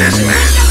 business.